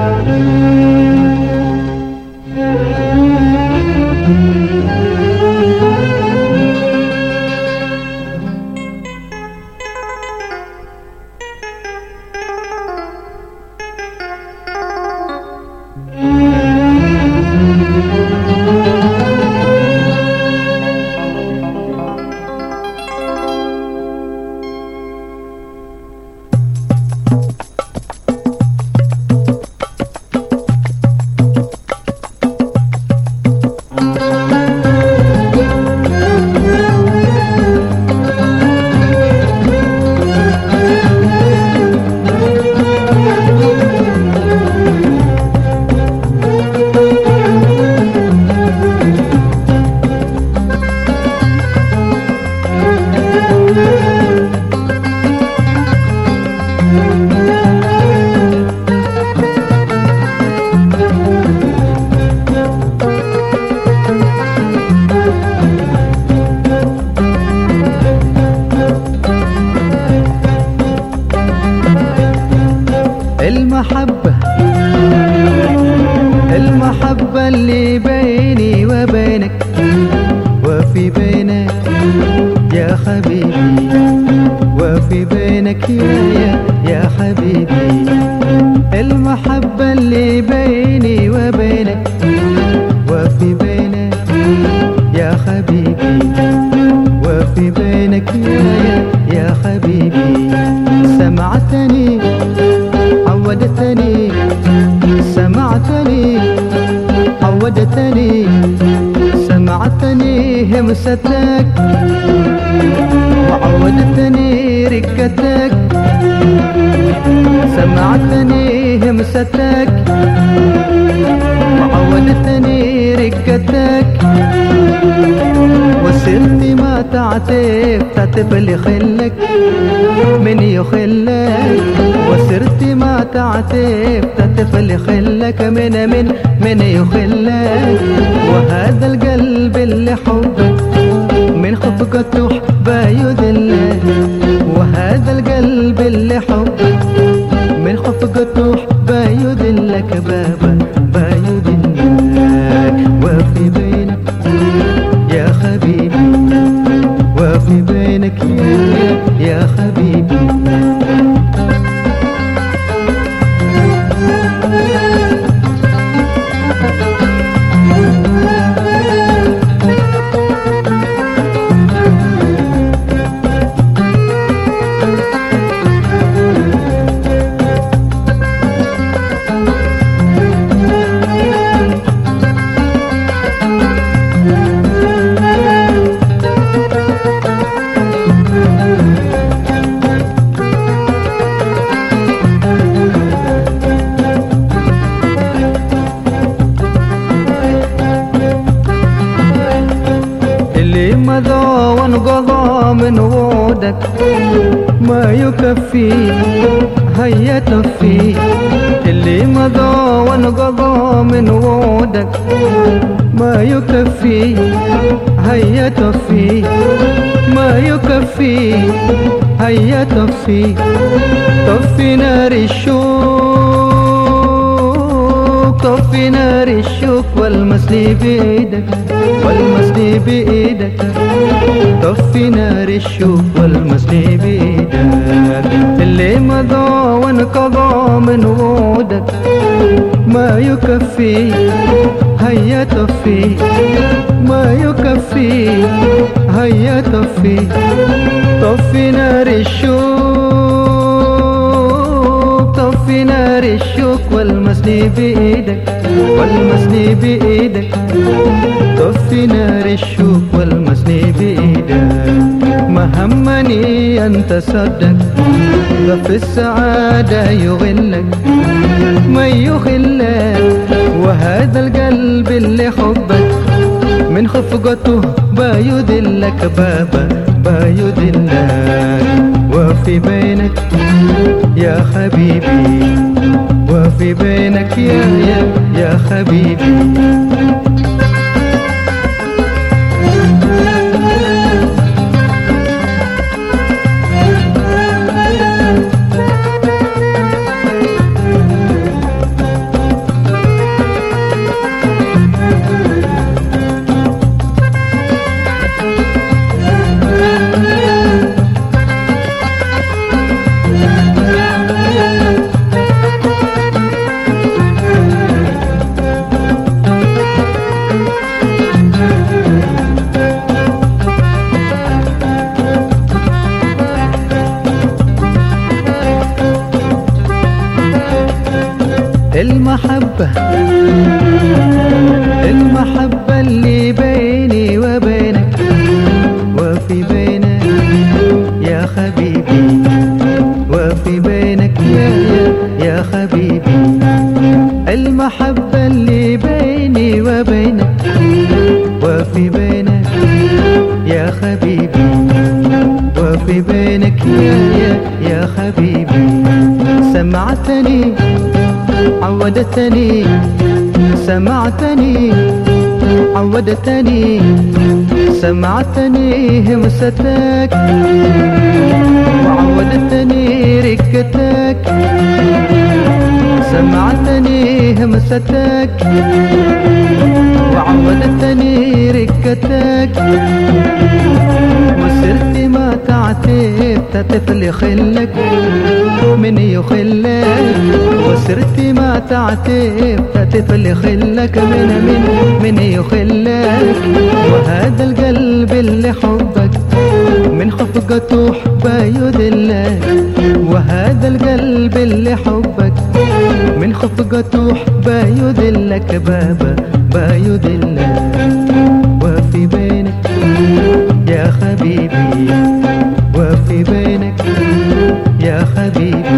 المحبة بينك يا حبيبي. المحبة اللي بيني وبينك وفي بينك يا حبيبي. وفي بينك يا يا حبيبي. سمعتني عودتني. سمعتني عودتني. سمعتني همستك. وعودتني ركتك سمعتني همستك وعودتني ركتك وصرت ما تعتف اللي خلك من يخلك. وصرت ما تعتف اللي خلك من من من يخلك. وهذا القلب اللي حبك من خفقته بايدلك وهذا القلب اللي حبك من مضى وانقضى من وعودك ما يكفي هيا تفي. مضى وانقضى من وعودك ما يكفي هيا تفي. ما يكفي هيا تفي. طفي نار الشوق طفي نار الشوق والمسلي بإيدك والمسلي بإيدك. طفي نار الشوق والمسلي بإيدك. اللي مضى وانقضى من وعودك ما يكفي هيا طفي. ما يكفي هيا طفي. طفي نار الشوق طفي نار الشوق والمسلي بإيدك والمسلي بإيدك. طفي نار الشوق والمسلي بإيدك. ما همني أن تصدق في السعادة يغلك. ما يخلك وهذا القلب اللي حبك. من خفقته بايدلك بابا بايدلك. وفي بينك يا حبيبي. وفي بينك يا يا يا حبيبي. المحبة اللي بيني وبينك وفي بينك يا حبيبي. وفي بينك يا يا يا حبيبي. المحبة اللي بيني وبينك وفي بينك يا حبيبي. وفي بينك يا يا يا حبيبي. سمعتني عودتني سمعتني عودتني سمعتني همستك وعودتني ركتك سمعتني همستك وعودتني ركتك. وصرت ما تعتبت طفل خلك من يخلك. وصرت ما تعتبت طفل خلك من من من يخلك. وهذا القلب اللي حبك من خفقته حبه يذلك. وهذا القلب اللي حبك من خفقته حبه يذلك. بابا با حبيبي وفي بينك يا حبيبي وفي بينك يا حبيبي.